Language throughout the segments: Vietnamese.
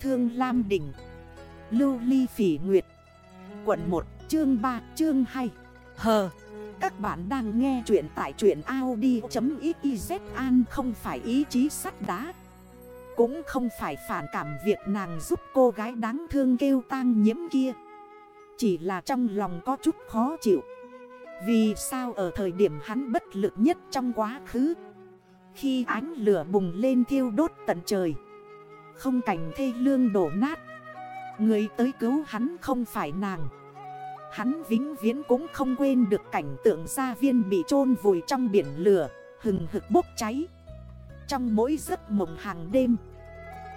Thương Lam Đỉnh, Lưu Ly Phỉ Nguyệt, Quận 1 chương 3 chương 2 Hờ, Các bạn đang nghe chuyện tại chuyện Audi.xyz An không phải ý chí sắt đá, Cũng không phải phản cảm việc nàng giúp cô gái đáng thương kêu tang nhiễm kia. Chỉ là trong lòng có chút khó chịu, Vì sao ở thời điểm hắn bất lực nhất trong quá khứ, Khi ánh lửa bùng lên thiêu đốt tận trời không cảnh thê lương đổ nát. Người tới cứu hắn không phải nàng. Hắn vĩnh viễn cũng không quên được cảnh tượng gia viên bị chôn vùi trong biển lửa, Hừng hực bốc cháy. Trong mỗi giấc mộng hàng đêm,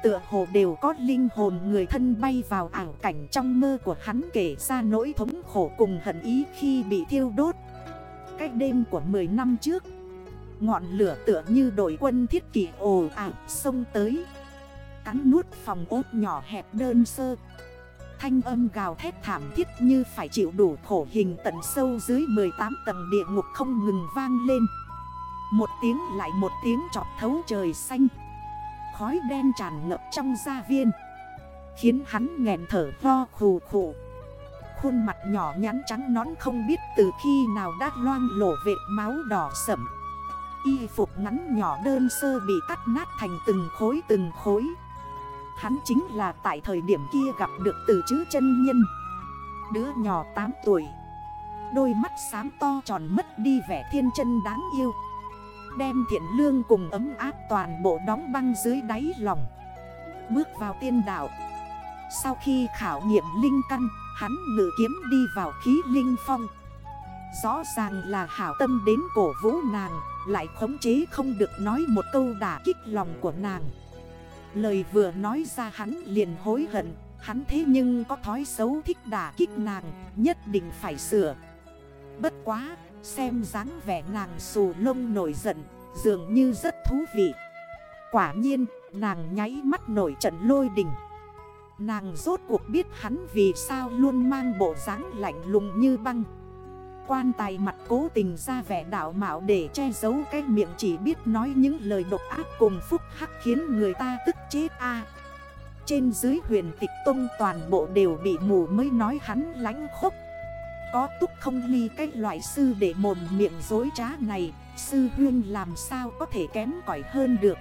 Tựa hồ đều có linh hồn người thân bay vào ảo cảnh trong mơ của hắn kể ra nỗi thống khổ cùng hận ý khi bị thiêu đốt. Cách đêm của 10 năm trước, Ngọn lửa tựa như đội quân thiết kỷ ồ ảo sông tới. Cắn nuốt phòng ốt nhỏ hẹp đơn sơ. Thanh âm gào thét thảm thiết như phải chịu đủ khổ hình tận sâu dưới 18 tầng địa ngục không ngừng vang lên. Một tiếng lại một tiếng trọt thấu trời xanh. Khói đen tràn ngập trong gia viên, Khiến hắn nghẹn thở ho khù khù. Khuôn mặt nhỏ nhắn trắng nón không biết từ khi nào đã loang lổ vệt máu đỏ sẩm Y phục ngắn nhỏ đơn sơ bị cắt nát thành từng khối từng khối. Hắn chính là tại thời điểm kia gặp được từ chữ chân nhân. Đứa nhỏ 8 tuổi. Đôi mắt xám to tròn mất đi vẻ thiên chân đáng yêu. Đem thiện lương cùng ấm áp toàn bộ đóng băng dưới đáy lòng. Bước vào tiên đạo. Sau khi khảo nghiệm linh căn, Hắn ngự kiếm đi vào khí linh phong. Rõ ràng là hảo tâm đến cổ vũ nàng, Lại khống chế không được nói một câu đả kích lòng của nàng. Lời vừa nói ra hắn liền hối hận, Hắn thế nhưng có thói xấu thích đả kích nàng, Nhất định phải sửa. Bất quá, Xem dáng vẻ nàng xù lông nổi giận, Dường như rất thú vị. Quả nhiên, nàng nháy mắt nổi trận lôi đình. Nàng rốt cuộc biết hắn vì sao luôn mang bộ dáng lạnh lùng như băng. Quan tài mặt cố tình ra vẻ đạo mạo để che giấu cái miệng chỉ biết nói những lời độc ác cùng phúc hắc khiến người ta tức chết a. Trên dưới huyền tịch tông toàn bộ đều bị mù mới nói hắn lánh khốc. Có túc không ly cái loại sư để mồm miệng dối trá này, Sư huyên làm sao có thể kém cỏi hơn được?